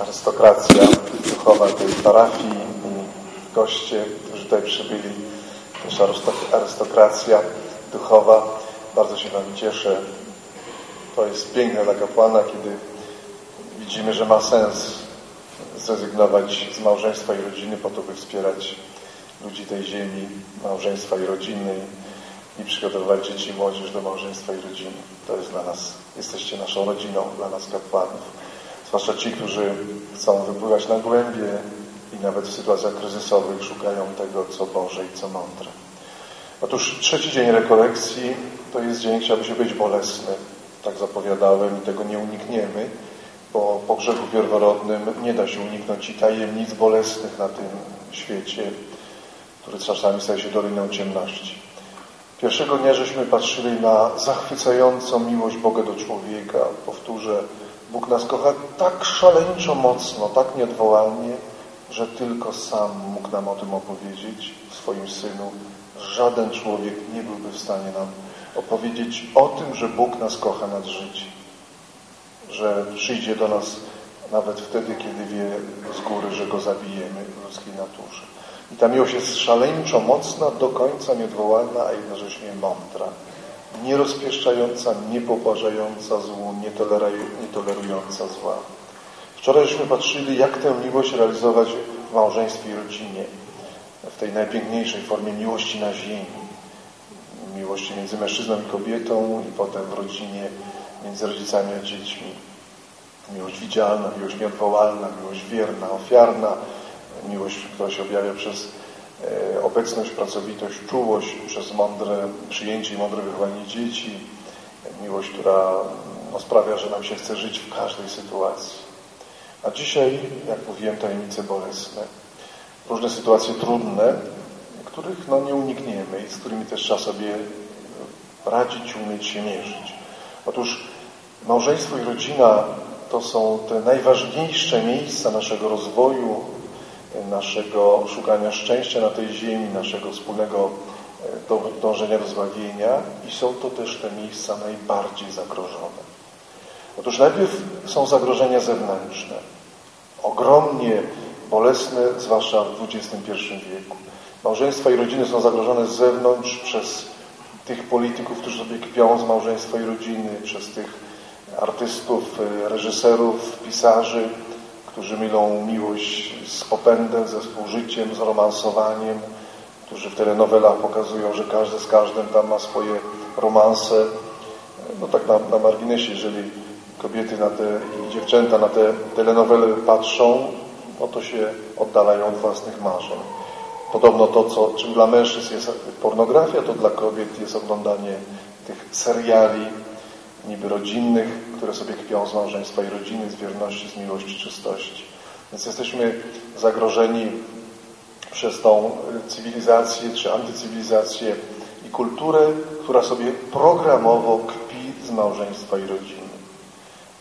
arystokracja duchowa tej parafii goście, którzy tutaj przybyli, też arystokracja duchowa. Bardzo się Wam cieszę. To jest piękne dla kapłana, kiedy widzimy, że ma sens zrezygnować z małżeństwa i rodziny po to, by wspierać ludzi tej ziemi, małżeństwa i rodziny i przygotowywać dzieci i młodzież do małżeństwa i rodziny. To jest dla nas, jesteście naszą rodziną, dla nas kapłanów. Zwłaszcza ci, którzy chcą wypływać na głębie i nawet w sytuacjach kryzysowych szukają tego, co Boże i co mądre. Otóż trzeci dzień rekolekcji to jest dzień, chciałby się być bolesny. Tak zapowiadałem i tego nie unikniemy, bo po grzechu pierworodnym nie da się uniknąć i tajemnic bolesnych na tym świecie, który czasami staje się doliną ciemności. Pierwszego dnia żeśmy patrzyli na zachwycającą miłość Boga do człowieka. Powtórzę, Bóg nas kocha tak szaleńczo mocno, tak nieodwołalnie, że tylko sam mógł nam o tym opowiedzieć w swoim Synu. Żaden człowiek nie byłby w stanie nam opowiedzieć o tym, że Bóg nas kocha nad życiem. Że przyjdzie do nas nawet wtedy, kiedy wie z góry, że Go zabijemy w ludzkiej naturze. I ta miłość jest szaleńczo mocna, do końca nieodwołalna, a jednocześnie mądra. Nierozpieszczająca, niepoparzająca złu, nietolerująca zła. Wczoraj żeśmy patrzyli, jak tę miłość realizować w małżeństwie i rodzinie. W tej najpiękniejszej formie miłości na ziemi. Miłości między mężczyzną i kobietą i potem w rodzinie między rodzicami a dziećmi. Miłość widzialna, miłość nieodwołalna, miłość wierna, ofiarna, miłość, która się objawia przez obecność, pracowitość, czułość, przez mądre przyjęcie i mądre wychowanie dzieci, miłość, która no, sprawia, że nam się chce żyć w każdej sytuacji. A dzisiaj, jak mówiłem, tajemnice bolesne. Różne sytuacje trudne, których no, nie unikniemy i z którymi też trzeba sobie radzić, umieć się mierzyć. Otóż małżeństwo i rodzina to są te najważniejsze miejsca naszego rozwoju, naszego szukania szczęścia na tej ziemi, naszego wspólnego e, dążenia do zbawienia i są to też te miejsca najbardziej zagrożone. Otóż najpierw są zagrożenia zewnętrzne, ogromnie bolesne, zwłaszcza w XXI wieku. Małżeństwa i rodziny są zagrożone z zewnątrz przez tych polityków, którzy sobie kpią z małżeństwa i rodziny, przez tych artystów, e, reżyserów, pisarzy, którzy mylą miłość z popędem, ze współżyciem, z romansowaniem, którzy w telenowelach pokazują, że każdy z każdym tam ma swoje romanse. No tak na, na marginesie, jeżeli kobiety na te i dziewczęta na te telenowele patrzą, no to się oddalają od własnych marzeń. Podobno to, co, czym dla mężczyzn jest pornografia, to dla kobiet jest oglądanie tych seriali niby rodzinnych, które sobie kpią z małżeństwa i rodziny, z wierności, z miłości, czystości. Więc jesteśmy zagrożeni przez tą cywilizację czy antycywilizację i kulturę, która sobie programowo kpi z małżeństwa i rodziny.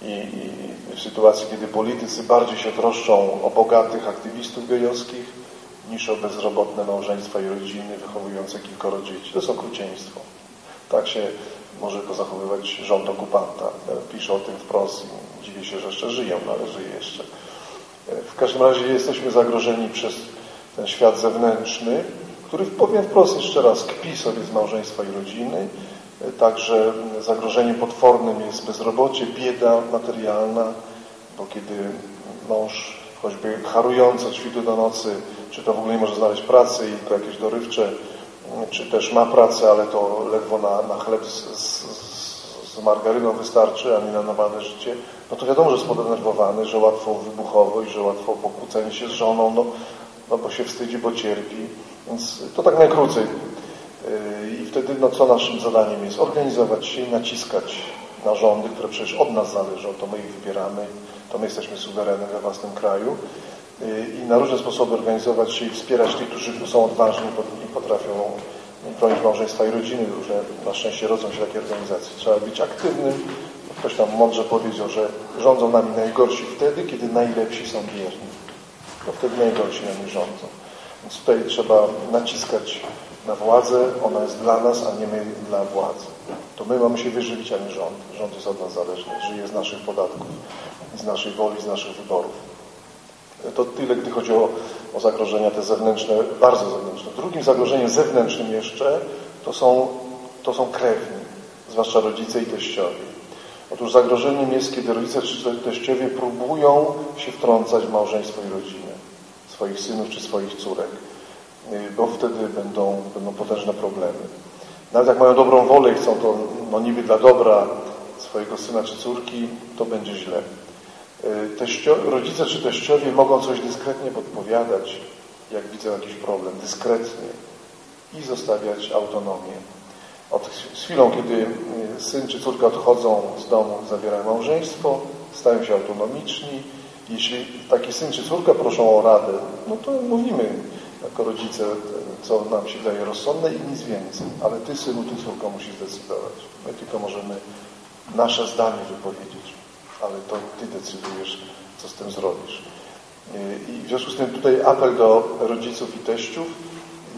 I, i w sytuacji, kiedy politycy bardziej się troszczą o bogatych aktywistów gejowskich niż o bezrobotne małżeństwa i rodziny wychowujące kilkoro dzieci. To jest okrucieństwo. Tak się może go zachowywać rząd okupanta. Pisze o tym wprost i dziwię się, że jeszcze żyją, no ale żyje jeszcze. W każdym razie jesteśmy zagrożeni przez ten świat zewnętrzny, który, powiem wprost jeszcze raz, kpi sobie z małżeństwa i rodziny. Także zagrożeniem potwornym jest bezrobocie, bieda materialna, bo kiedy mąż choćby harujący od świtu do nocy, czy to w ogóle nie może znaleźć pracy i to jakieś dorywcze czy też ma pracę, ale to ledwo na, na chleb z, z, z margaryną wystarczy, a nie na normalne życie, no to wiadomo, że jest podenerwowany, że łatwo wybuchowo i że łatwo pokłócenie się z żoną, no, no bo się wstydzi, bo cierpi. Więc to tak najkrócej. Yy, I wtedy, no co naszym zadaniem jest? Organizować się i naciskać na rządy, które przecież od nas zależą, to my ich wybieramy, to my jesteśmy suwerenem we własnym kraju i na różne sposoby organizować się i wspierać tych, którzy są odważni i potrafią bronić małżeństwa i rodziny. Różne, na szczęście rodzą się takie organizacje. Trzeba być aktywnym. Ktoś tam mądrze powiedział, że rządzą nami najgorsi wtedy, kiedy najlepsi są bierni. To wtedy najgorsi nami rządzą. Więc tutaj trzeba naciskać na władzę. Ona jest dla nas, a nie my dla władzy. To my mamy się wyżywić, a nie rząd. Rząd jest od nas zależny. Żyje z naszych podatków, z naszej woli, z naszych wyborów. To tyle, gdy chodzi o, o zagrożenia te zewnętrzne, bardzo zewnętrzne. Drugim zagrożeniem zewnętrznym jeszcze to są, to są krewni, zwłaszcza rodzice i teściowie. Otóż zagrożeniem jest, kiedy rodzice czy teściowie próbują się wtrącać w małżeństwo i rodzinę swoich synów czy swoich córek, y, bo wtedy będą, będą potężne problemy. Nawet jak mają dobrą wolę i chcą to no niby dla dobra swojego syna czy córki, to będzie źle. Y, teścio, rodzice czy teściowie mogą coś dyskretnie podpowiadać, jak widzą jakiś problem, dyskretnie i zostawiać autonomię. Od, z chwilą, kiedy y, syn czy córka odchodzą z domu, zawierają małżeństwo, stają się autonomiczni. Jeśli taki syn czy córka proszą o radę, no to mówimy jako rodzice, co nam się daje rozsądne i nic więcej. Ale ty, synu, ty, córko, musisz zdecydować. My tylko możemy nasze zdanie wypowiedzieć, ale to ty decydujesz, co z tym zrobisz. Y, I w związku z tym tutaj apel do rodziców i teściów,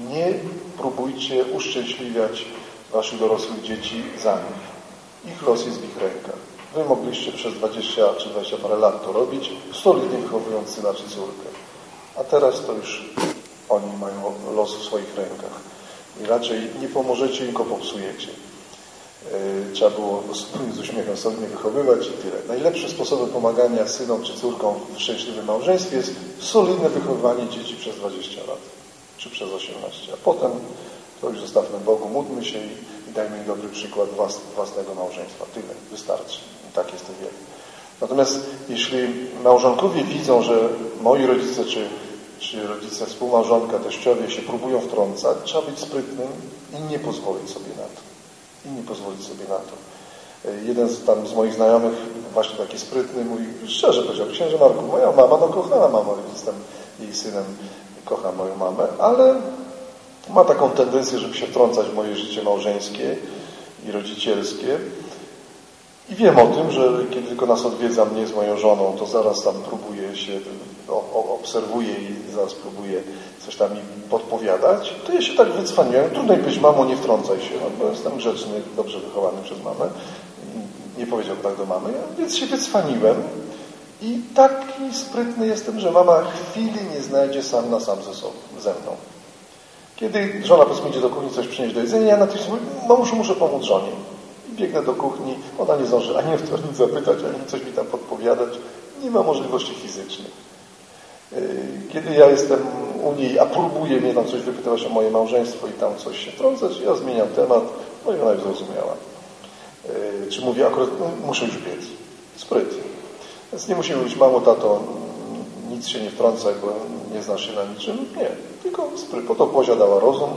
nie próbujcie uszczęśliwiać waszych dorosłych dzieci za nich. Ich los jest w ich rękach. Wy mogliście przez 20 czy 20 parę lat to robić, solidnie wychowując syna czy córkę. A teraz to już oni mają los w swoich rękach. I raczej nie pomożecie go popsujecie. Yy, trzeba było z uśmiechem solidnie wychowywać i tyle. Najlepsze sposoby pomagania synom czy córkom w szczęśliwym małżeństwie jest solidne wychowywanie dzieci przez 20 lat, czy przez 18. A potem to już zostawmy Bogu, módlmy się i, i dajmy im dobry przykład włas, własnego małżeństwa. Tyle, wystarczy. I tak jest to wiele. Natomiast jeśli małżonkowie widzą, że moi rodzice czy, czy rodzice, współmałżonka, teściowie się próbują wtrącać, trzeba być sprytnym i nie pozwolić sobie na to. I nie pozwolić sobie na to. Jeden z, tam z moich znajomych, właśnie taki sprytny, mówi, szczerze powiedział, księże Marku, moja mama, no kochana mama, jestem jej synem, kocha moją mamę, ale ma taką tendencję, żeby się wtrącać w moje życie małżeńskie i rodzicielskie. I wiem o tym, że kiedy tylko nas odwiedza mnie z moją żoną, to zaraz tam próbuje się, o, obserwuje i zaraz próbuje coś tam mi podpowiadać. To ja się tak wycwaniłem. Trudno być, mamo, nie wtrącaj się, no, bo jestem grzeczny, dobrze wychowany przez mamę. Nie powiedział tak do mamy, więc się wycwaniłem. I taki sprytny jestem, że mama chwili nie znajdzie sam na sam ze sobą, ze mną. Kiedy żona powiedzmy idzie do kuchni coś przynieść do jedzenia, ja natychmiast mówię, mążu muszę pomóc żonie. Biegnę do kuchni, ona nie zdąży ani o nic zapytać, ani coś mi tam podpowiadać. Nie ma możliwości fizycznych. Yy, kiedy ja jestem u niej, a próbuje mnie tam coś wypytywać o moje małżeństwo i tam coś się trącać, ja zmieniam temat, no i ona już zrozumiała. Yy, czy mówię akurat, no, muszę już biec. Spryt. Więc nie musimy mówić, mamo, tato, nic się nie wtrącaj, bo nie znasz się na niczym. Nie, tylko po to posiadała rozum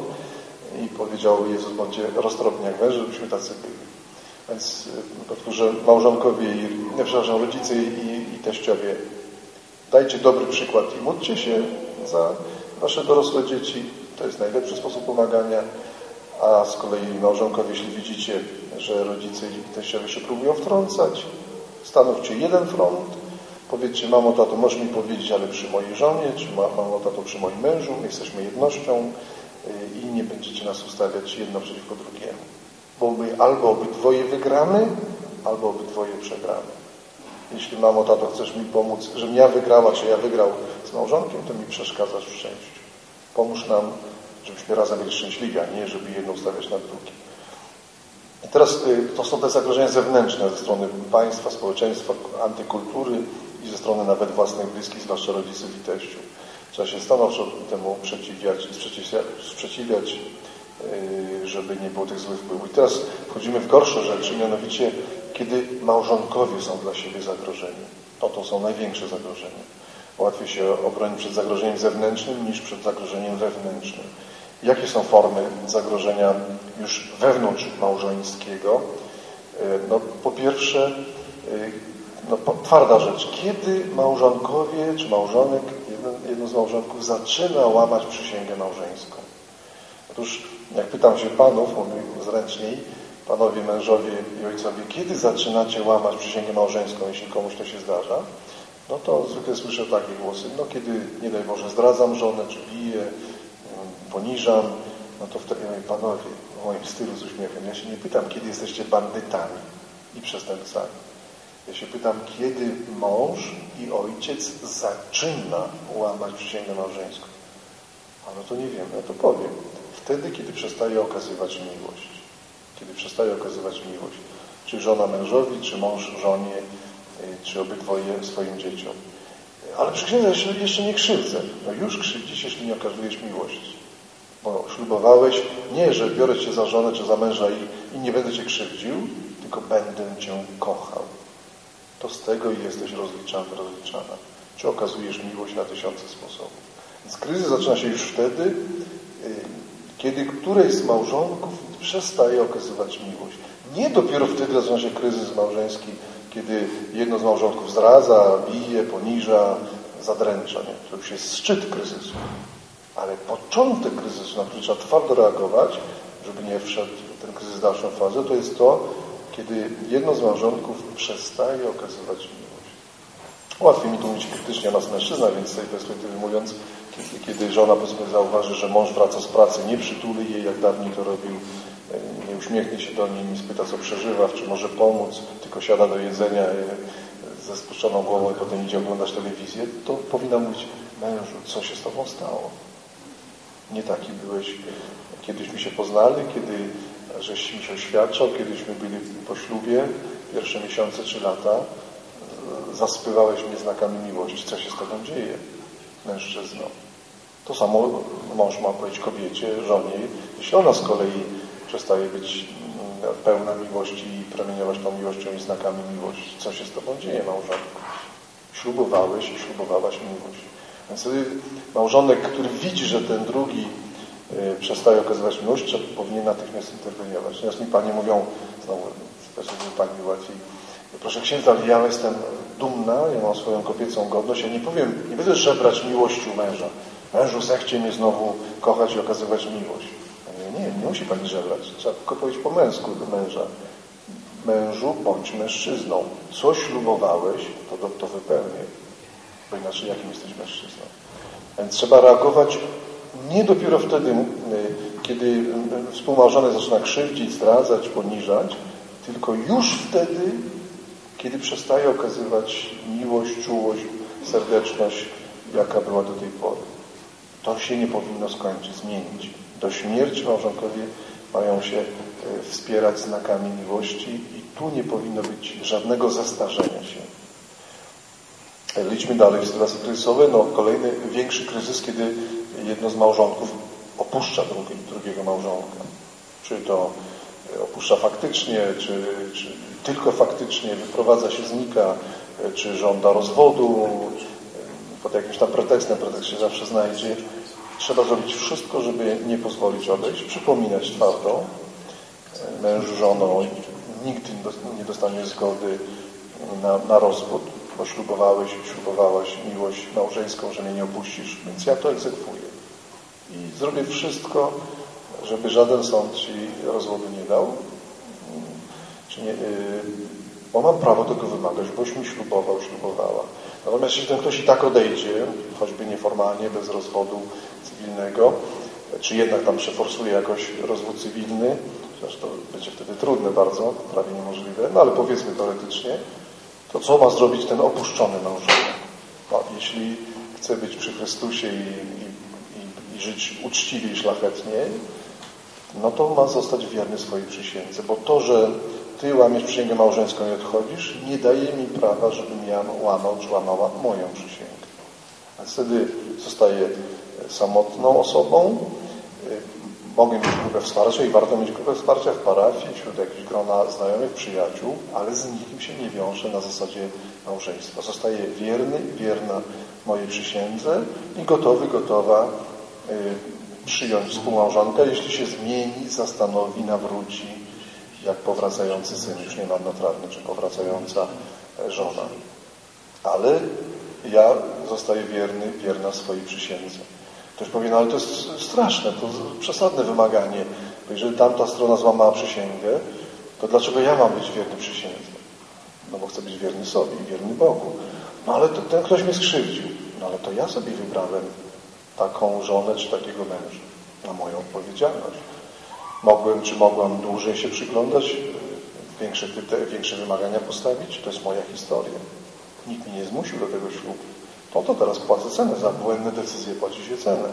i powiedział Jezus, bądźcie roztropni jak węże, żebyśmy tacy byli. Więc y, powtórzę, małżonkowie i, przepraszam, rodzice i, i teściowie, dajcie dobry przykład i módlcie się za wasze dorosłe dzieci. To jest najlepszy sposób pomagania. A z kolei małżonkowie, jeśli widzicie, że rodzice i teściowie się próbują wtrącać, stanowcie jeden front, Powiedzcie, mamo, tato, możesz mi powiedzieć, ale przy mojej żonie, czy mamo, tato, przy moim mężu, my jesteśmy jednością y, i nie będziecie nas ustawiać jedno przeciwko drugiemu. My albo obydwoje wygramy, albo obydwoje przegramy. Jeśli mamo, tato, chcesz mi pomóc, żebym ja wygrała, czy ja wygrał z małżonkiem, to mi przeszkadzasz w szczęściu. Pomóż nam, żebyśmy razem byli szczęśliwi, a nie, żeby jedno ustawiać na drugie. I teraz y, to są te zagrożenia zewnętrzne ze strony państwa, społeczeństwa, antykultury, i ze strony nawet własnych bliskich, zwłaszcza rodziców i teściów. Trzeba się stanowczo temu przeciwiać, sprzeciwiać, yy, żeby nie było tych złych wpływów. I teraz wchodzimy w gorsze rzeczy, mianowicie kiedy małżonkowie są dla siebie zagrożeni. Oto są największe zagrożenia. Łatwiej się obronić przed zagrożeniem zewnętrznym niż przed zagrożeniem wewnętrznym. Jakie są formy zagrożenia już wewnątrz małżeńskiego? Yy, no, po pierwsze, yy, no, twarda rzecz. Kiedy małżonkowie czy małżonek, jeden, jedno z małżonków zaczyna łamać przysięgę małżeńską? Otóż, jak pytam się panów, mówię zręczniej, panowie, mężowie i ojcowie, kiedy zaczynacie łamać przysięgę małżeńską, jeśli komuś to się zdarza? No to zwykle słyszę takie głosy, no kiedy, nie daj Boże, zdradzam żonę, czy biję, poniżam, no to wtedy mówię, panowie, w moim stylu z uśmiechem, ja się nie pytam, kiedy jesteście bandytami i przestępcami. Ja się pytam, kiedy mąż i ojciec zaczyna łamać przysięgę małżeńską. A no to nie wiem, ja to powiem. Wtedy, kiedy przestaje okazywać miłość. Kiedy przestaje okazywać miłość. Czy żona mężowi, czy mąż żonie, y, czy obydwoje swoim dzieciom. Ale przy księdza jeszcze, nie krzywdzę. No już krzywdzisz, jeśli nie okazujesz miłości. Bo ślubowałeś nie, że biorę Cię za żonę czy za męża i, i nie będę Cię krzywdził, tylko będę Cię kochał. To z tego jesteś rozliczany, rozliczana. Czy okazujesz miłość na tysiące sposobów. Więc kryzys zaczyna się już wtedy, y, kiedy któreś z małżonków przestaje okazywać miłość. Nie dopiero wtedy zaczyna się kryzys małżeński, kiedy jedno z małżonków zdradza, bije, poniża, zadręcza. Nie? To już jest szczyt kryzysu. Ale początek kryzysu, na który trzeba twardo reagować, żeby nie wszedł ten kryzys w dalszą fazę, to jest to, kiedy jedno z małżonków przestaje okazywać miłość. Łatwiej mi tu mówić krytycznie o nas mężczyzna, więc z tej perspektywy mówiąc, kiedy, żona powiedzmy zauważy, że mąż wraca z pracy, nie przytuli jej, jak dawniej to robił, e, nie uśmiechnie się do niej, nie spyta, co przeżywa, czy może pomóc, tylko siada do jedzenia e, ze spuszczoną głową i potem idzie oglądać telewizję, to powinna mówić, mężu, co się z tobą stało? Nie taki byłeś, kiedyśmy się poznali, kiedy żeś mi się oświadczał, kiedyśmy byli po ślubie, pierwsze miesiące czy lata, zaspywałeś mnie znakami miłości. Co się z tobą dzieje, mężczyzno? To samo mąż ma powiedzieć kobiecie, żonie, jeśli ona z kolei przestaje być mm, pełna miłości i promieniować tą miłością i znakami miłości. Co się z tobą dzieje, małżonku? Ślubowałeś i ślubowałaś miłość. Więc wtedy małżonek, który widzi, że ten drugi y, przestaje okazywać miłość, powinien natychmiast interweniować. Natomiast mi Panie mówią, znowu, żeby Pani łatwiej, proszę księdza, ale ja jestem dumna, ja mam swoją kobiecą godność, ja nie powiem, nie będę żebrać miłości u męża. Mężu, zechcie mnie znowu kochać i okazywać miłość. Nie, nie, nie musi Pani żebrać. Trzeba tylko powiedzieć po męsku do męża. Mężu, bądź mężczyzną. Co ślubowałeś, to, to wypełnię bo inaczej jakim jesteś mężczyzną. Więc trzeba reagować nie dopiero wtedy, kiedy współmałżony zaczyna krzywdzić, zdradzać, poniżać, tylko już wtedy, kiedy przestaje okazywać miłość, czułość, serdeczność, jaka była do tej pory. To się nie powinno skończyć, zmienić. Do śmierci małżonkowie mają się e, wspierać znakami miłości i tu nie powinno być żadnego zestarzenia się. Idźmy dalej w sytuacji kryzysowej. No, kolejny większy kryzys, kiedy jedno z małżonków opuszcza drugi, drugiego małżonka. Czy to opuszcza faktycznie, czy, czy tylko faktycznie, wyprowadza się, znika, czy żąda rozwodu, pod jakimś tam pretekstem, pretekst się zawsze znajdzie. Trzeba zrobić wszystko, żeby nie pozwolić odejść, przypominać twardo mężu, żoną, nigdy nie dostanie zgody na, na rozwód bo ślubowałeś, ślubowałaś miłość małżeńską, że mnie nie opuścisz, więc ja to egzekwuję. I zrobię wszystko, żeby żaden sąd Ci rozwodu nie dał, czy nie, yy, bo mam prawo tego wymagać, boś mi ślubował, ślubowała. Natomiast jeśli ten ktoś i tak odejdzie, choćby nieformalnie, bez rozwodu cywilnego, czy jednak tam przeforsuje jakoś rozwód cywilny, chociaż to będzie wtedy trudne bardzo, prawie niemożliwe, no ale powiedzmy teoretycznie, to co ma zrobić ten opuszczony małżonek? No, jeśli chce być przy Chrystusie i, i, i, żyć uczciwie i szlachetnie, no to ma zostać wierny swojej przysiędze, bo to, że ty łamiesz przysięgę małżeńską i odchodzisz, nie daje mi prawa, żebym ja łamał czy łamała moją przysięgę. A wtedy zostaje samotną osobą, Mogę mieć grupę wsparcia i warto mieć grupę wsparcia w parafii, wśród jakichś grona znajomych, przyjaciół, ale z nikim się nie wiąże na zasadzie małżeństwa. Zostaje wierny, wierna mojej przysiędze i gotowy, gotowa y, przyjąć współmałżonka, jeśli się zmieni, zastanowi, nawróci, jak powracający syn, już nie marnotrawny, czy powracająca e, żona. Ale ja zostaję wierny, wierna swojej przysiędze. Ktoś powie, no ale to jest straszne, to przesadne wymaganie. Bo jeżeli tamta strona złamała przysięgę, to dlaczego ja mam być wierny przysiędze? No bo chcę być wierny sobie wierny Bogu. No ale to, ten ktoś mnie skrzywdził. No ale to ja sobie wybrałem taką żonę czy takiego męża na moją odpowiedzialność. Mogłem czy mogłam dłużej się przyglądać większe, większe wymagania postawić? To jest moja historia. Nikt mnie nie zmusił do tego ślubu. No to teraz płacę cenę. Za błędne decyzje płaci się cenę.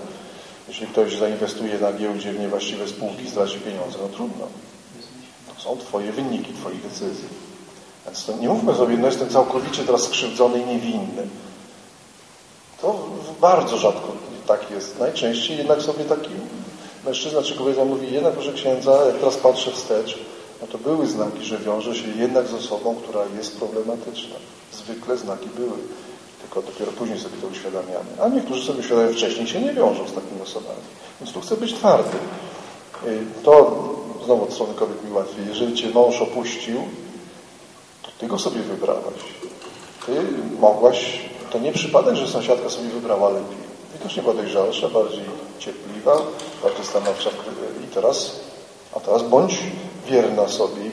Jeśli ktoś zainwestuje na giełdzie w niewłaściwe spółki, straci pieniądze, no trudno. To są Twoje wyniki, Twoich decyzji. Więc nie mówmy sobie, no jestem całkowicie teraz skrzywdzony i niewinny. To bardzo rzadko tak jest. Najczęściej jednak sobie taki mężczyzna czy kobieta mówi, jednak proszę księdza, jak teraz patrzę wstecz, no to były znaki, że wiąże się jednak z osobą, która jest problematyczna. Zwykle znaki były, tylko dopiero później sobie to uświadamiamy. A niektórzy sobie uświadamiają wcześniej się nie wiążą z takimi osobami. Więc tu chcę być twardy. Y, to znowu od strony kobiet mi łatwiej. Jeżeli cię mąż opuścił, to ty go sobie wybrałaś. Ty mogłaś, to nie przypadek, że sąsiadka sobie wybrała lepiej. Widocznie była dojrzalsza, bardziej cierpliwa, bardziej stanowcza i teraz, a teraz bądź wierna sobie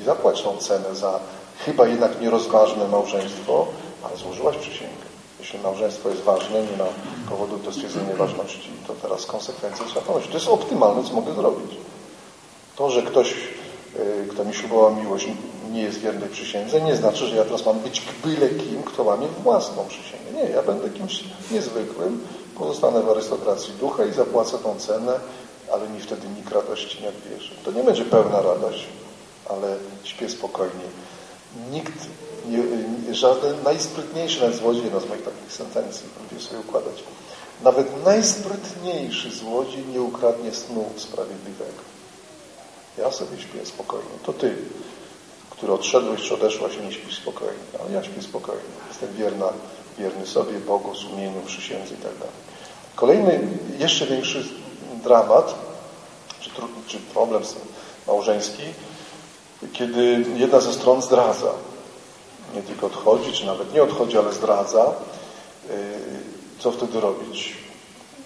i zapłać tą cenę za chyba jednak nierozważne małżeństwo, ale złożyłaś przysięgę. Jeśli małżeństwo jest ważne, nie ma powodu do stwierdzenia ważności, to teraz konsekwencje trzeba ponosić. To jest optymalne, co mogę zrobić. To, że ktoś, y, kto mi ślubował miłość, nie jest wierny przysiędze, nie znaczy, że ja teraz mam być byle kim, kto łamie własną przysięgę. Nie, ja będę kimś niezwykłym, pozostanę w arystokracji ducha i zapłacę tą cenę, ale mi wtedy nikt radości nie odbierze. To nie będzie pełna radość, ale śpię spokojnie. Nikt, nie, żaden najsprytniejszy, nawet złodziej, no z moich takich sentencji, lubię sobie układać, nawet najsprytniejszy złodziej nie ukradnie snu sprawiedliwego. Ja sobie śpię spokojnie. To ty, który odszedłeś czy odeszłaś, nie śpisz spokojnie. Ale ja śpię spokojnie. Jestem wierna, wierny sobie, Bogu, sumieniu, przysiędzy i tak dalej. Kolejny, jeszcze większy dramat, czy, czy problem małżeński, kiedy jedna ze stron zdradza. Nie tylko odchodzi, czy nawet nie odchodzi, ale zdradza. Yy, co wtedy robić?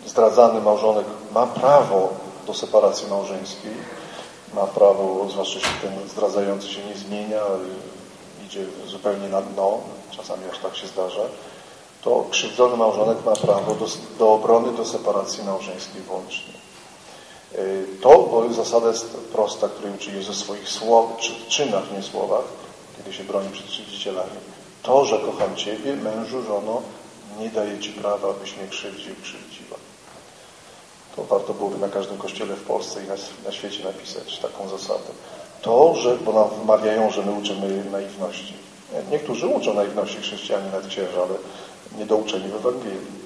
Zdradzany małżonek ma prawo do separacji małżeńskiej, ma prawo, zwłaszcza jeśli ten zdradzający się nie zmienia, idzie zupełnie na dno, czasami aż tak się zdarza, to krzywdzony małżonek ma prawo do, do obrony, do separacji małżeńskiej włącznie. Y, to, zasada jest prosta, której uczy Jezus w swoich słow, czy czynach, nie słowach, kiedy się broni przed krzywdzicielami. To, że kocham Ciebie, mężu, żono, nie daje Ci prawa, abyś mnie krzywdził, krzywdziła. To warto byłoby na każdym kościele w Polsce i na, na świecie napisać taką zasadę. To, że, bo nam wmawiają, że my uczymy naiwności. Niektórzy uczą naiwności chrześcijanie, nawet księża, ale niedouczeni w Ewangelii.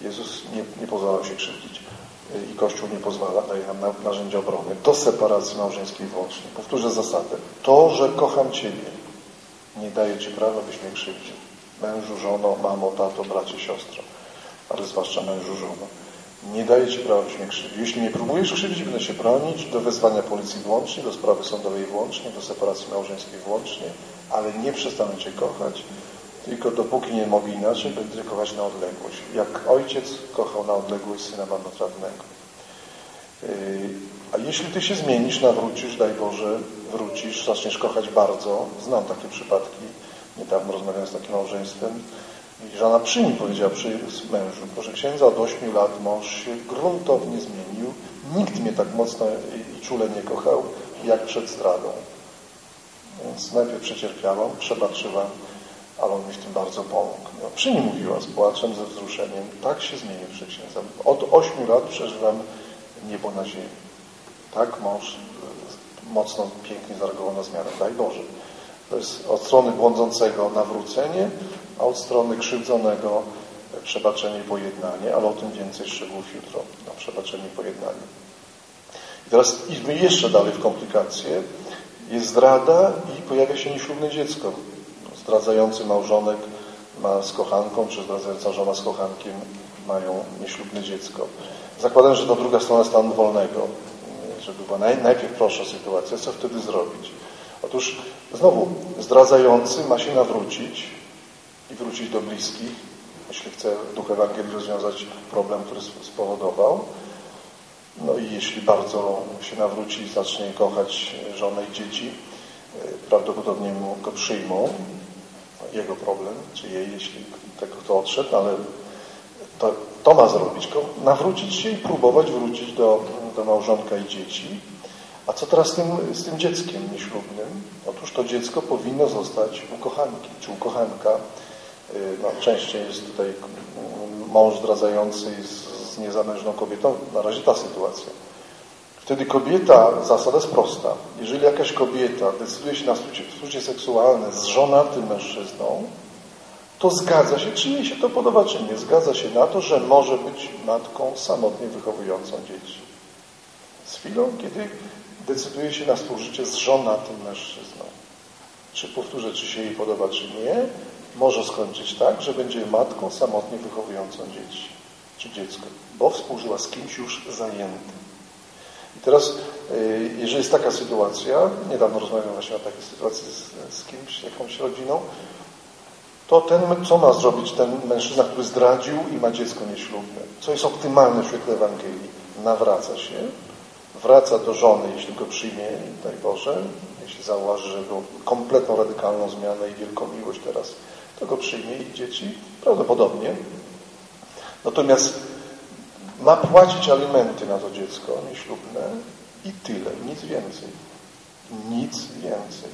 Jezus nie, nie pozwalał się krzywdzić i Kościół nie pozwala, daje nam narzędzia obrony do separacji małżeńskiej włącznie. Powtórzę zasadę. To, że kocham Ciebie, nie daje Ci prawa, byś mnie krzywdził. Mężu, żono, mamo, tato, bracie, siostro, ale zwłaszcza mężu, żono. Nie daje Ci prawa, byś mnie krzywdził. Jeśli nie próbujesz krzywdzić, będę się bronić do wezwania policji włącznie, do sprawy sądowej włącznie, do separacji małżeńskiej włącznie, ale nie przestanę Cię kochać, tylko dopóki nie mogę inaczej, będę kochać na odległość. Jak ojciec kochał na odległość syna marnotrawnego. Yy, a jeśli Ty się zmienisz, nawrócisz, daj Boże, wrócisz, zaczniesz kochać bardzo, znam takie przypadki, niedawno rozmawiałem z takim małżeństwem, i żona przy nim powiedziała przy mężu, proszę księdza, od ośmiu lat mąż się gruntownie zmienił, nikt mnie tak mocno i czule nie kochał, jak przed zdradą. Więc najpierw przecierpiałam, przebaczyłam, ale on mi w tym bardzo pomógł. No, przy nim mówiła z płaczem, ze wzruszeniem. Tak się zmienił księdza. Od ośmiu lat przeżywam niebo na ziemi. Tak mąż e, mocno, pięknie zareagował na zmianę. Daj Boże. To jest od strony błądzącego nawrócenie, a od strony krzywdzonego e, przebaczenie i pojednanie, ale o tym więcej szczegółów jutro. Na przebaczenie i pojednanie. I teraz idźmy jeszcze dalej w komplikacje. Jest zdrada i pojawia się nieślubne dziecko zdradzający małżonek ma z kochanką, czy zdradzająca żona z kochankiem mają nieślubne dziecko. Zakładam, że to druga strona stanu wolnego, żeby była naj, najpierw prostsza sytuacja. Co wtedy zrobić? Otóż znowu, zdradzający ma się nawrócić i wrócić do bliskich, jeśli chce Duch Ewangelii rozwiązać problem, który spowodował. No i jeśli bardzo się nawróci i zacznie kochać żonę i dzieci, prawdopodobnie mu go przyjmą, jego problem, czy jej, jeśli tego kto odszedł, ale to, to ma zrobić, nawrócić się i próbować wrócić do, do małżonka i dzieci, A co teraz z tym, z tym dzieckiem nieślubnym? Otóż to dziecko powinno zostać u kochanki, czy u kochanka. Y, no, częściej jest tutaj mm, mąż zdradzający z, z niezamężną kobietą. Na razie ta sytuacja. Wtedy kobieta, zasada jest prosta. Jeżeli jakaś kobieta decyduje się na współżycie seksualne z żonatym mężczyzną, to zgadza się, czy jej się to podoba, czy nie. Zgadza się na to, że może być matką samotnie wychowującą dzieci. Z chwilą, kiedy decyduje się na współżycie z żonatym mężczyzną. Czy powtórzę, czy się jej podoba, czy nie, może skończyć tak, że będzie matką samotnie wychowującą dzieci, czy dziecko, bo współżyła z kimś już zajętym. I teraz, y, jeżeli jest taka sytuacja, niedawno rozmawiałem właśnie o takiej sytuacji z, z kimś, jakąś rodziną, to ten, co ma zrobić ten mężczyzna, który zdradził i ma dziecko nieślubne? Co jest optymalne w świetle Ewangelii? Nawraca się, wraca do żony, jeśli go przyjmie, daj Boże, jeśli zauważy, że go kompletną, radykalną zmianę i wielką miłość teraz, to go przyjmie i dzieci prawdopodobnie. Natomiast ma płacić alimenty na to dziecko nieślubne i tyle, nic więcej. Nic więcej.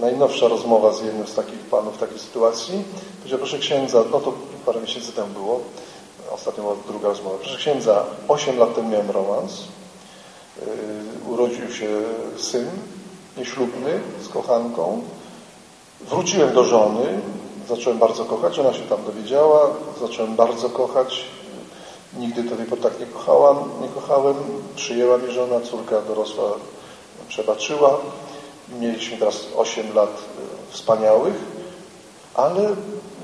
Najnowsza rozmowa z jednym z takich panów w takiej sytuacji, powiedział, proszę księdza, no to parę miesięcy temu było, ostatnio była druga rozmowa, proszę księdza, 8 lat temu miałem romans, yy, urodził się syn nieślubny z kochanką, wróciłem do żony, zacząłem bardzo kochać, ona się tam dowiedziała, zacząłem bardzo kochać, Nigdy do tej tak nie kochałam, nie kochałem. Przyjęła mnie żona, córka dorosła przebaczyła. Mieliśmy teraz 8 lat e, wspaniałych, ale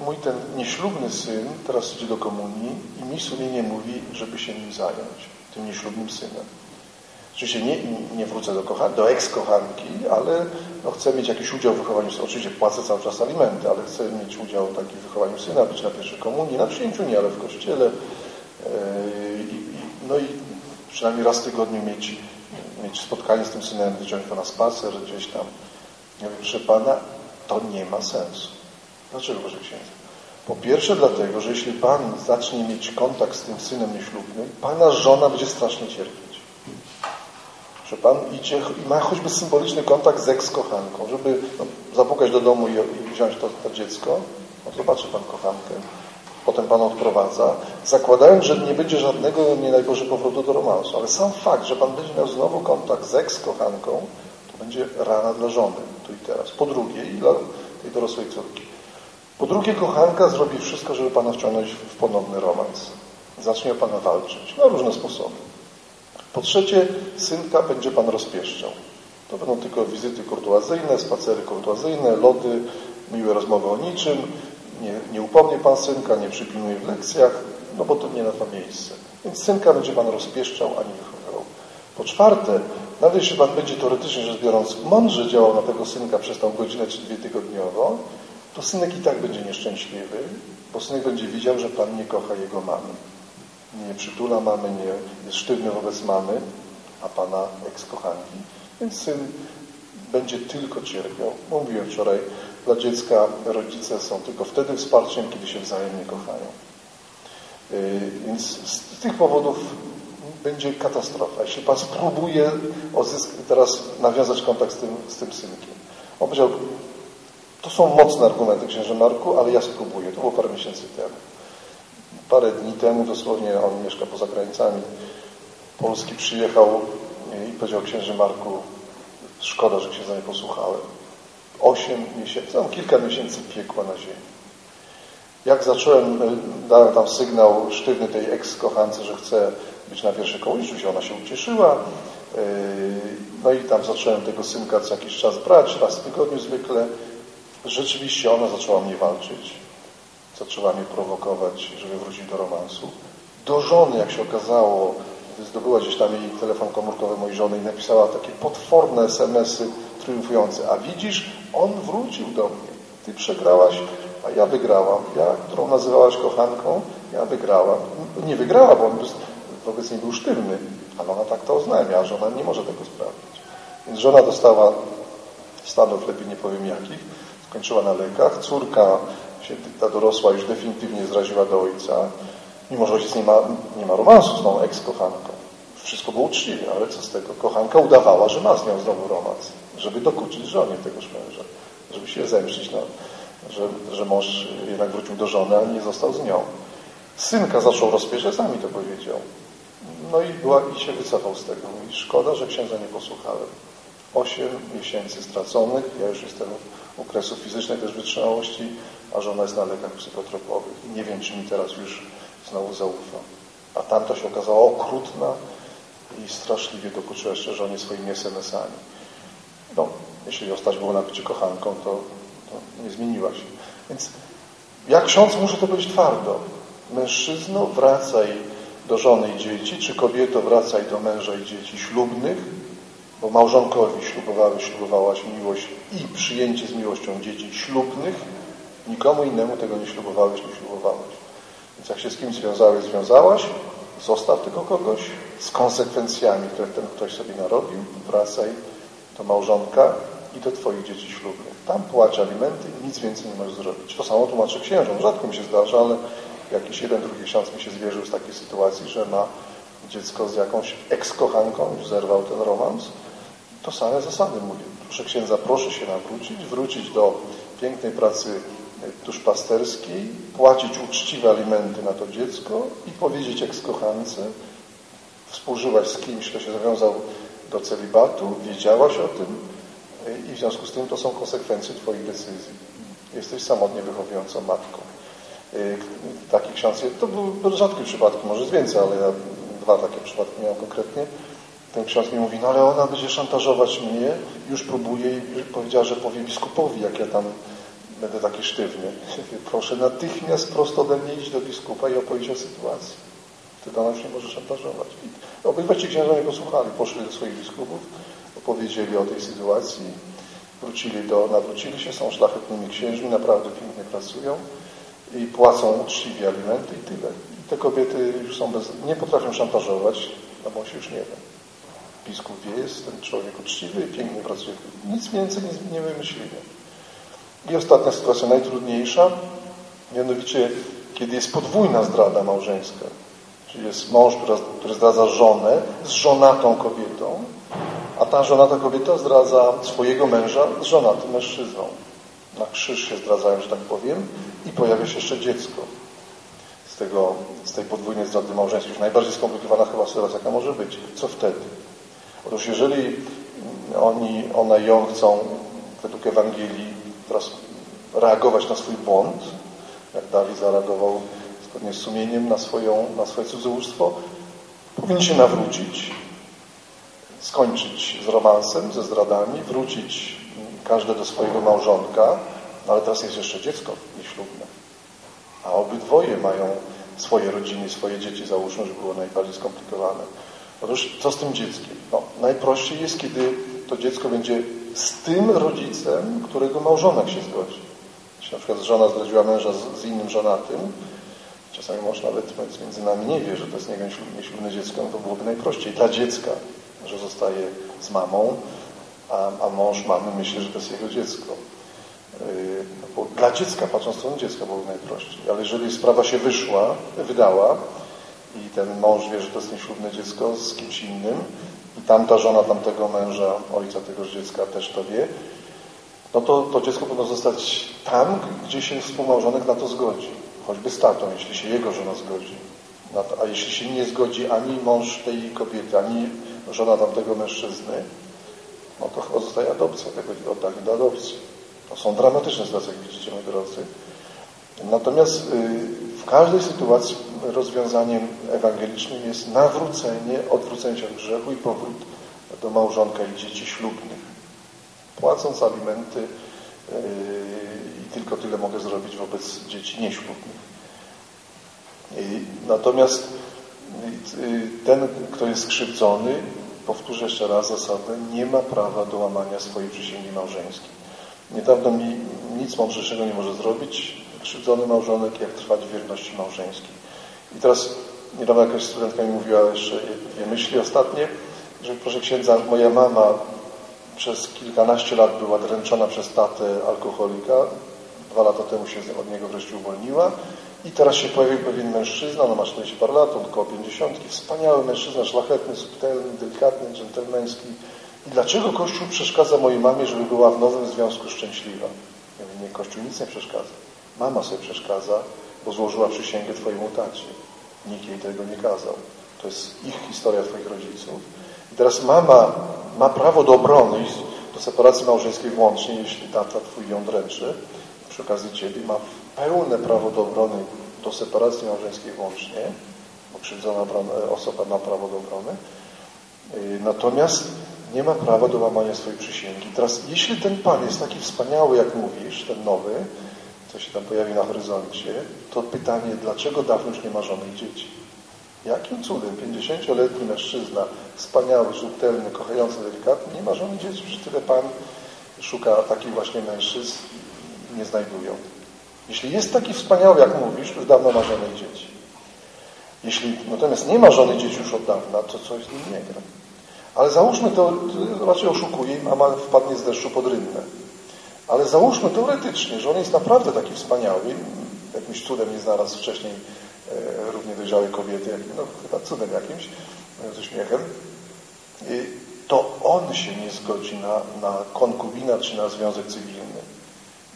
mój ten nieślubny syn teraz idzie do komunii i mi sumienie mówi, żeby się nim zająć, tym nieślubnym synem. Oczywiście nie, nie wrócę do, kochan do eks-kochanki, ale no, chcę mieć jakiś udział w wychowaniu syna. Oczywiście płacę cały czas alimenty, ale chcę mieć udział w takim wychowaniu syna, być na pierwszej komunii, na przyjęciu nie, ale w kościele, no i przynajmniej raz w tygodniu mieć, mieć spotkanie z tym synem, wyciągnąć go na spacer gdzieś tam. Ja wiem, proszę Pana, to nie ma sensu. Dlaczego, Boże Księdza? Po pierwsze dlatego, że jeśli Pan zacznie mieć kontakt z tym synem nieślubnym, Pana żona będzie strasznie cierpieć. Że Pan idzie i ma choćby symboliczny kontakt z eks-kochanką, żeby no, zapukać do domu i, i wziąć to, to dziecko, no zobaczy Pan kochankę, potem Pan odprowadza, zakładając, że nie będzie żadnego, nie najgorzej, powrotu do romansu. Ale sam fakt, że Pan będzie miał znowu kontakt z eks-kochanką, to będzie rana dla żony, tu i teraz. Po drugie, i dla tej dorosłej córki. Po drugie, kochanka zrobi wszystko, żeby Pana wciągnąć w ponowny romans. Zacznie o Pana walczyć na różne sposoby. Po trzecie, synka będzie Pan rozpieszczał. To będą tylko wizyty kurtuazyjne, spacery kurtuazyjne, lody, miłe rozmowy o niczym, nie, nie upomnie Pan synka, nie przypilnuje w lekcjach, no bo to nie na to miejsce. Więc synka będzie Pan rozpieszczał, a nie wychowywał. Po czwarte, nawet jeśli Pan będzie teoretycznie rzecz biorąc mądrze działał na tego synka przez tą godzinę czy dwie tygodniowo, to synek i tak będzie nieszczęśliwy, bo synek będzie widział, że Pan nie kocha jego mamy. Nie przytula mamy, nie jest sztywny wobec mamy, a Pana eks-kochanki. Więc syn będzie tylko cierpiał. Mówiłem wczoraj, dla dziecka rodzice są tylko wtedy wsparciem, kiedy się wzajemnie kochają. Y, więc z tych powodów będzie katastrofa. Jeśli Pan spróbuje teraz nawiązać kontakt z tym, z tym synkiem. On powiedział, to są mocne argumenty, księże Marku, ale ja spróbuję. To było parę miesięcy temu. Parę dni temu, dosłownie on mieszka poza granicami Polski, przyjechał i powiedział, księże Marku, szkoda, że księdza nie posłuchałem. Osiem miesięcy, tam kilka miesięcy piekła na ziemi. Jak zacząłem, e, dałem tam sygnał sztywny tej eks-kochance, że chcę być na pierwszej oczywiście ona się ucieszyła. E, no i tam zacząłem tego synka co jakiś czas brać, raz w tygodniu zwykle. Rzeczywiście ona zaczęła mnie walczyć. Zaczęła mnie prowokować, żeby wrócić do romansu. Do żony, jak się okazało, zdobyła gdzieś tam jej telefon komórkowy mojej żony i napisała takie potworne smsy triumfujące. A widzisz, on wrócił do mnie. Ty przegrałaś, a ja wygrałam. Ja, którą nazywałaś kochanką, ja wygrałam. Nie wygrała, bo on wobec niej był sztywny, ale ona tak to oznajmia, że ona nie może tego sprawdzić. Więc żona dostała stanów, lepiej nie powiem jakich, skończyła na lekach. Córka, się, ta dorosła, już definitywnie zraziła do ojca, mimo że ojciec nie ma, nie ma romansu z tą eks-kochanką. Wszystko było uczciwie, ale co z tego? Kochanka udawała, że ma z nią znowu romans, żeby dokuczyć żonie tegoż męża, żeby się zemścić, że, że mąż jednak wrócił do żony, a nie został z nią. Synka zaczął rozpieszać, sami to powiedział. No i, była, i się wycofał z tego. Mówi, szkoda, że księdza nie posłuchałem. Osiem miesięcy straconych, ja już jestem okresu fizycznej też wytrzymałości, a żona jest na lekach psychotropowych. Nie wiem, czy mi teraz już znowu zaufa. A tamta się okazała okrutna i straszliwie dokuczyła jeszcze żonie swoimi SMS-ami. No, jeśli ostać było na bycie kochanką, to, to nie zmieniła się. Więc jak ksiądz muszę to być twardo. Mężczyzno, wracaj do żony i dzieci, czy kobieto, wracaj do męża i dzieci ślubnych, bo małżonkowi ślubowałeś, ślubowałaś miłość i przyjęcie z miłością dzieci ślubnych, nikomu innemu tego nie ślubowałeś, nie ślubowałeś. Więc jak się z kimś związałeś, związałaś, zostaw tylko kogoś z konsekwencjami, które ten ktoś sobie narobił, wracaj do małżonka i do Twoich dzieci ślubnych. Tam płać alimenty i nic więcej nie możesz zrobić. To samo tłumaczy księżom. Rzadko mi się zdarza, ale jakiś jeden, drugi ksiądz mi się zwierzył z takiej sytuacji, że ma dziecko z jakąś ekskochanką, już zerwał ten romans. To same zasady mówię. Proszę księdza, proszę się nawrócić, wrócić do pięknej pracy duszpasterskiej, płacić uczciwe alimenty na to dziecko i powiedzieć ekskochance, współżywać z kimś, kto się zawiązał do celibatu, wiedziałaś o tym i w związku z tym to są konsekwencje Twoich decyzji. Jesteś samotnie wychowującą matką. Y, taki ksiądz, to były rzadkie przypadki, może z więcej, ale ja dwa takie przypadki miałem konkretnie. Ten ksiądz mi mówi, no ale ona będzie szantażować mnie, już próbuje i powiedziała, że powie biskupowi, jak ja tam będę taki sztywny. Proszę natychmiast prosto ode mnie iść do biskupa i opowiedzieć o sytuacji. Ona już nie może szantażować. I obydwaj ci księża posłuchali, poszli do swoich biskupów, opowiedzieli o tej sytuacji, wrócili do, nawrócili się, są szlachetnymi księżmi, naprawdę pięknie pracują i płacą uczciwie alimenty i tyle. I te kobiety już są bez, nie potrafią szantażować, no bo się już nie wiem. Biskup wie, jest ten człowiek uczciwy i pięknie pracuje. Nic więcej nie, nie wymyślili. I ostatnia sytuacja, najtrudniejsza, mianowicie, kiedy jest podwójna zdrada małżeńska. Czyli jest mąż, który zdradza żonę z żonatą kobietą, a ta żonata kobieta zdradza swojego męża z żonatym mężczyzną. Na krzyż się zdradzają, że tak powiem, i pojawia się jeszcze dziecko. Z, tego, z tej podwójnej zdrady małżeńskiej. Najbardziej skomplikowana chyba sytuacja, jaka może być. Co wtedy? Otóż jeżeli oni, one ją chcą według Ewangelii teraz reagować na swój błąd, jak Dawid zareagował zgodnie z sumieniem na, swoją, na swoje cudzołóstwo, powinni się nawrócić, skończyć z romansem, ze zdradami, wrócić każde do swojego małżonka, no ale teraz jest jeszcze dziecko nieślubne. A obydwoje mają swoje rodziny, swoje dzieci, załóżmy, że było najbardziej skomplikowane. Otóż co z tym dzieckiem? No, najprościej jest, kiedy to dziecko będzie z tym rodzicem, którego małżonek się zgodzi. Jeśli na przykład żona zdradziła męża z innym żonatym, czasami mąż nawet między nami nie wie, że to jest nieślubne dziecko, no to byłoby najprościej dla dziecka, że zostaje z mamą, a, a mąż mamy myśli, że to jest jego dziecko. Yy, no dla dziecka, patrząc w stronę dziecka, byłoby najprościej. Ale jeżeli sprawa się wyszła, wydała i ten mąż wie, że to jest nieślubne dziecko z kimś innym i tamta żona tamtego męża, ojca tegoż dziecka też to wie, no to, to dziecko powinno zostać tam, gdzie się współmałżonek na to zgodzi. Choćby z tatą, jeśli się jego żona zgodzi. A jeśli się nie zgodzi ani mąż tej kobiety, ani żona tamtego mężczyzny, no to chyba zostaje adopcja, tego oddali do adopcji. To są dramatyczne sytuacje, jak widzicie, moi drodzy. Natomiast y, w każdej sytuacji rozwiązaniem ewangelicznym jest nawrócenie, odwrócenie się od grzechu i powrót do małżonka i dzieci ślubnych. Płacąc alimenty i tylko tyle mogę zrobić wobec dzieci nieślubnych. Natomiast y, ten, kto jest skrzywdzony, powtórzę jeszcze raz zasadę, nie ma prawa do łamania swojej przysięgi małżeńskiej. Niedawno mi nic mądrzejszego nie może zrobić krzywdzony małżonek, jak trwać w wierności małżeńskiej. I teraz niedawno jakaś studentka mi mówiła jeszcze dwie myśli ostatnie, że proszę księdza, moja mama przez kilkanaście lat była dręczona przez tatę alkoholika. Dwa lata temu się od niego wreszcie uwolniła I teraz się pojawił pewien mężczyzna, no ma 40 parę lat, on około 50, wspaniały mężczyzna, szlachetny, subtelny, delikatny, dżentelmeński. I dlaczego Kościół przeszkadza mojej mamie, żeby była w nowym związku szczęśliwa? Ja mówię, nie, Kościół nic nie przeszkadza. Mama sobie przeszkadza, bo złożyła przysięgę Twojemu tacie. Nikt jej tego nie kazał. To jest ich historia Twoich rodziców. I teraz mama ma prawo do obrony, do separacji małżeńskiej włącznie, jeśli tata Twój ją dręczy. Przy okazji Ciebie ma pełne prawo do obrony, do separacji małżeńskiej włącznie, bo krzywdzona osoba ma prawo do obrony. Y, natomiast nie ma prawa do łamania swojej przysięgi. Teraz, jeśli ten Pan jest taki wspaniały, jak mówisz, ten nowy, co się tam pojawi na horyzoncie, to pytanie, dlaczego dawno już nie ma żony i dzieci? Jakim cudem 50-letni mężczyzna, wspaniały, subtelny, kochający, delikatny, nie ma żony i dzieci? Przecież tyle Pan szuka takich właśnie mężczyzn, nie znajdują. Jeśli jest taki wspaniały, jak mówisz, już dawno ma żonę i dzieci. Jeśli natomiast nie ma żony i dzieci już od dawna, to coś z nim nie gra. Ale załóżmy to, raczej oszukuje, mama wpadnie z deszczu pod rynnę. Ale załóżmy teoretycznie, że on jest naprawdę taki wspaniały, jakimś cudem nie znalazł wcześniej równie dojrzałej kobiety, jak, no chyba cudem jakimś, e, ze śmiechem, I to on się nie zgodzi na, na czy na związek cywilny.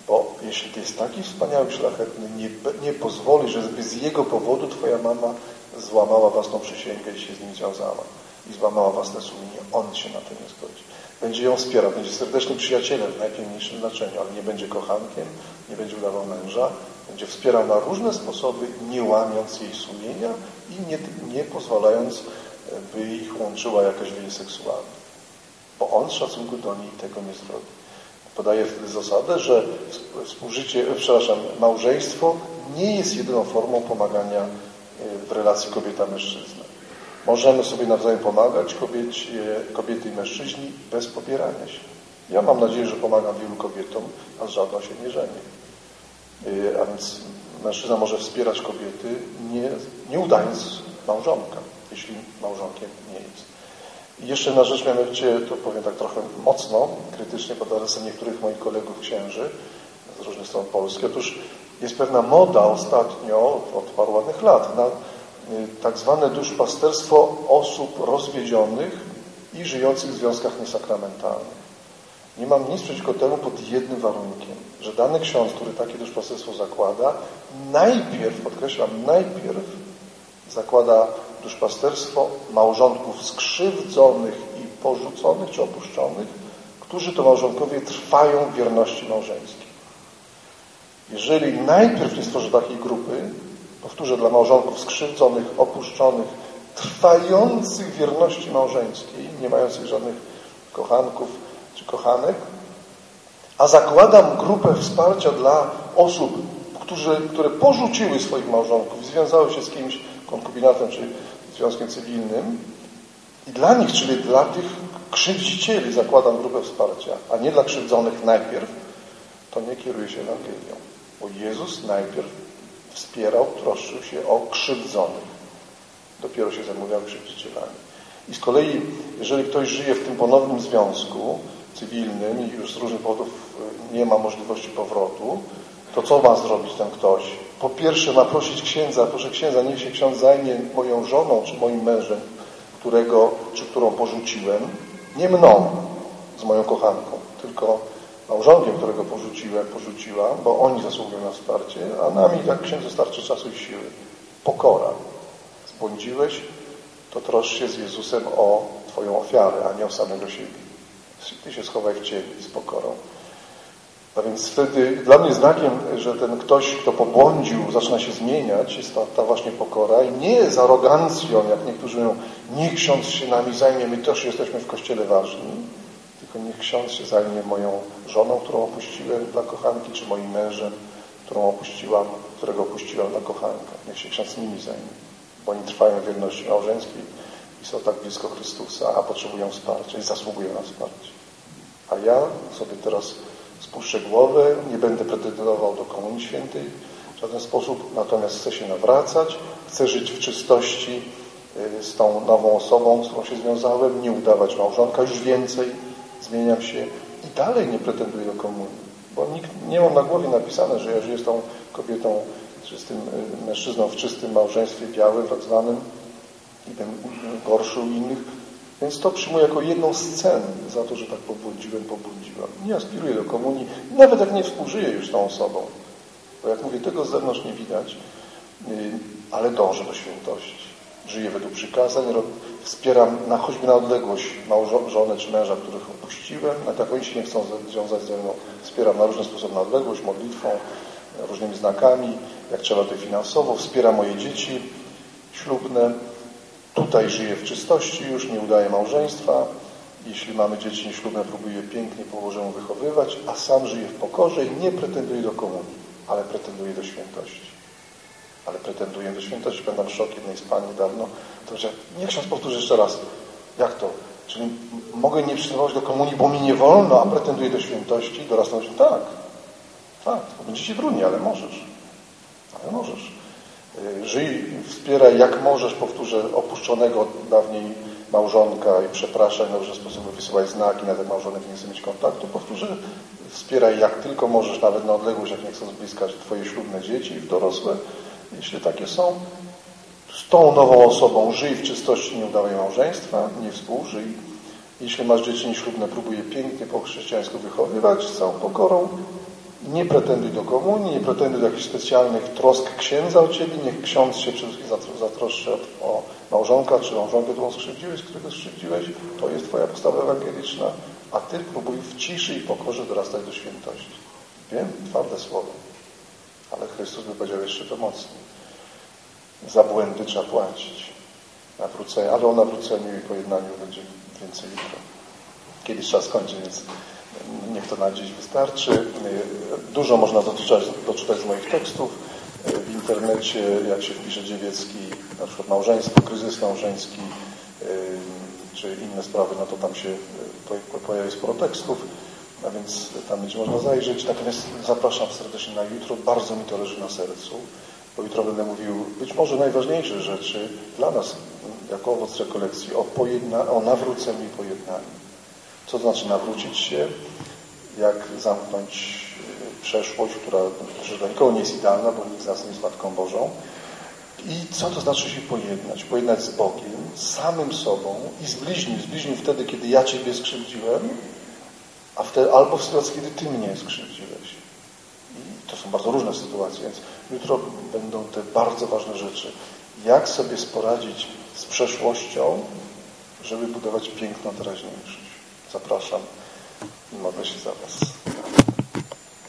Bo jeśli to jest taki wspaniały, szlachetny, nie, nie pozwoli, żeby z jego powodu twoja mama złamała własną przysięgę i się z nim związała i złamała własne sumienie. On się na to nie zgodzi. Będzie ją wspierał, będzie serdecznym przyjacielem w najpiękniejszym znaczeniu, ale nie będzie kochankiem, nie będzie udawał męża, będzie wspierał na różne sposoby, nie łamiąc jej sumienia i nie, nie pozwalając, by ich łączyła jakaś więź seksualna. Bo on w szacunku do niej tego nie zrobi. Podaje wtedy zasadę, że współżycie, przepraszam, małżeństwo nie jest jedyną formą pomagania w relacji kobieta-mężczyzna. Możemy sobie nawzajem pomagać, kobiecie, kobiety i mężczyźni, bez popierania się. Ja mam nadzieję, że pomagam wielu kobietom, a z żadną się nie żenię. Y, a więc mężczyzna może wspierać kobiety, nie, nie udając małżonka, jeśli małżonkiem nie jest. I jeszcze na rzecz mianowicie, to powiem tak trochę mocno, krytycznie pod adresem niektórych moich kolegów księży z różnych stron Polski. Otóż jest pewna moda ostatnio, od paru ładnych lat, na Y, tak zwane duszpasterstwo osób rozwiedzionych i żyjących w związkach niesakramentalnych. Nie mam nic przeciwko temu pod jednym warunkiem, że dany ksiądz, który takie duszpasterstwo zakłada, najpierw, podkreślam, najpierw zakłada duszpasterstwo małżonków skrzywdzonych i porzuconych czy opuszczonych, którzy to małżonkowie trwają w wierności małżeńskiej. Jeżeli najpierw nie stworzy takiej grupy, powtórzę, dla małżonków skrzywdzonych, opuszczonych, trwających wierności małżeńskiej, nie mających żadnych kochanków czy kochanek, a zakładam grupę wsparcia dla osób, którzy, które porzuciły swoich małżonków związały się z kimś konkubinatem czy związkiem cywilnym i dla nich, czyli dla tych krzywdzicieli zakładam grupę wsparcia, a nie dla krzywdzonych najpierw, to nie kieruję się Ewangelią. Bo Jezus najpierw wspierał, troszczył się o krzywdzonych. Dopiero się zajmował krzywdzicielami. I z kolei, jeżeli ktoś żyje w tym ponownym związku cywilnym i już z różnych powodów e, nie ma możliwości powrotu, to co ma zrobić ten ktoś? Po pierwsze ma prosić księdza, proszę księdza, niech się ksiądz zajmie moją żoną czy moim mężem, którego, czy którą porzuciłem, nie mną z moją kochanką, tylko małżonkiem, którego porzuciłem, porzuciłam, bo oni zasługują na wsparcie, a nami tak księdzu starczy czasu i siły. Pokora. Zbłądziłeś, to troszcz się z Jezusem o Twoją ofiarę, a nie o samego siebie. Ty się schowaj w ciebie z pokorą. A więc wtedy dla mnie znakiem, że ten ktoś, kto pobłądził, zaczyna się zmieniać, jest ta, ta właśnie pokora i nie z arogancją, jak niektórzy mówią, niech ksiądz się nami zajmie, my też jesteśmy w Kościele ważni, tylko niech ksiądz się zajmie moją żoną, którą opuściłem dla kochanki, czy moim mężem, którą opuściłam, którego opuściłam dla kochanka. Niech się ksiądz nimi zajmie, bo oni trwają w wierności małżeńskiej i są tak blisko Chrystusa, a potrzebują wsparcia i zasługują na wsparcie. A ja sobie teraz spuszczę głowę, nie będę pretendował do Komunii Świętej w żaden sposób, natomiast chcę się nawracać, chcę żyć w czystości y, z tą nową osobą, z którą się związałem, nie udawać małżonka już więcej, zmieniam się i dalej nie pretenduję do komunii, bo nikt, nie mam na głowie napisane, że ja żyję z tą kobietą czystym, y, mężczyzną w czystym małżeństwie białym, zwanym, i ten gorszy u innych. Więc to przyjmuję jako jedną z cen za to, że tak pobłądziłem, pobłądziłem. Nie aspiruję do komunii, nawet jak nie współżyję już tą osobą. Bo jak mówię, tego z zewnątrz nie widać, y, ale dążę do świętości. Żyję według przykazań, wspieram na, choćby na odległość żonę czy męża, których opuściłem, nawet jak oni się nie chcą związać ze mną, wspieram na różne sposoby na odległość, modlitwą, różnymi znakami, jak trzeba to finansowo, wspieram moje dzieci ślubne, tutaj żyję w czystości, już nie udaję małżeństwa, jeśli mamy dzieci nieślubne, próbuję pięknie po wychowywać, a sam żyję w pokorze i nie pretenduję do komunii, ale pretenduję do świętości. Ale pretenduję do świętości. Pamiętam szok jednej z Pani dawno, to że niech ksiądz powtórzy jeszcze raz. Jak to? Czyli mogę nie przystępować do komunii, bo mi nie wolno, a pretenduję do świętości? Dorasnąć? Tak. Tak. Będzie Ci trudniej, ale możesz. Ale możesz. Y, żyj, wspieraj jak możesz, powtórzę, opuszczonego dawniej małżonka i przepraszaj na różne sposoby, wysyłaj znaki, nawet małżonek nie chce mieć kontaktu, powtórzę, wspieraj jak tylko możesz, nawet na odległość, jak nie chcą z bliska Twoje ślubne dzieci i dorosłe, jeśli takie są. Z tą nową osobą żyj w czystości, nie udawaj małżeństwa, nie współżyj. Jeśli masz dzieci nieślubne, próbuj je pięknie po chrześcijańsku wychowywać z całą pokorą, nie pretenduj do komunii, nie pretenduj do jakichś specjalnych trosk księdza o ciebie, niech ksiądz się przede wszystkim zatroszczy o małżonka, czy małżonkę, którą skrzywdziłeś, którego skrzywdziłeś. To jest twoja postawa ewangeliczna, a ty próbuj w ciszy i pokorze dorastać do świętości. Wiem, twarde słowo, ale Chrystus by powiedział jeszcze to mocniej. Za błędy trzeba płacić. Nawrócenie, ale o nawróceniu i pojednaniu będzie więcej jutro. Kiedyś trzeba skończyć, więc niech to na dziś wystarczy. Dużo można doczytać, doczytać z moich tekstów. W internecie, jak się wpisze dziewiecki, na przykład małżeństwo, kryzys małżeński, czy inne sprawy, no to tam się pojawia sporo tekstów, a więc tam będzie można zajrzeć. Natomiast zapraszam serdecznie na jutro. Bardzo mi to leży na sercu, bo jutro będę mówił być może najważniejsze rzeczy dla nas, jako owoc rekolekcji, o, pojedna, o nawróceniu i pojednaniu. Co to znaczy nawrócić się? Jak zamknąć e, przeszłość, która że dla nikogo nie jest idealna, bo nikt z nas nie jest Matką Bożą. I co to znaczy się pojednać? Pojednać z Bogiem, z samym sobą i z bliźnim. Z bliźnim wtedy, kiedy ja Ciebie skrzywdziłem, a wtedy, albo w sytuacji, kiedy Ty mnie skrzywdziłeś. I to są bardzo różne sytuacje, więc jutro będą te bardzo ważne rzeczy. Jak sobie sporadzić z przeszłością, żeby budować piękną teraźniejszość. Zapraszam i modlę się za Was.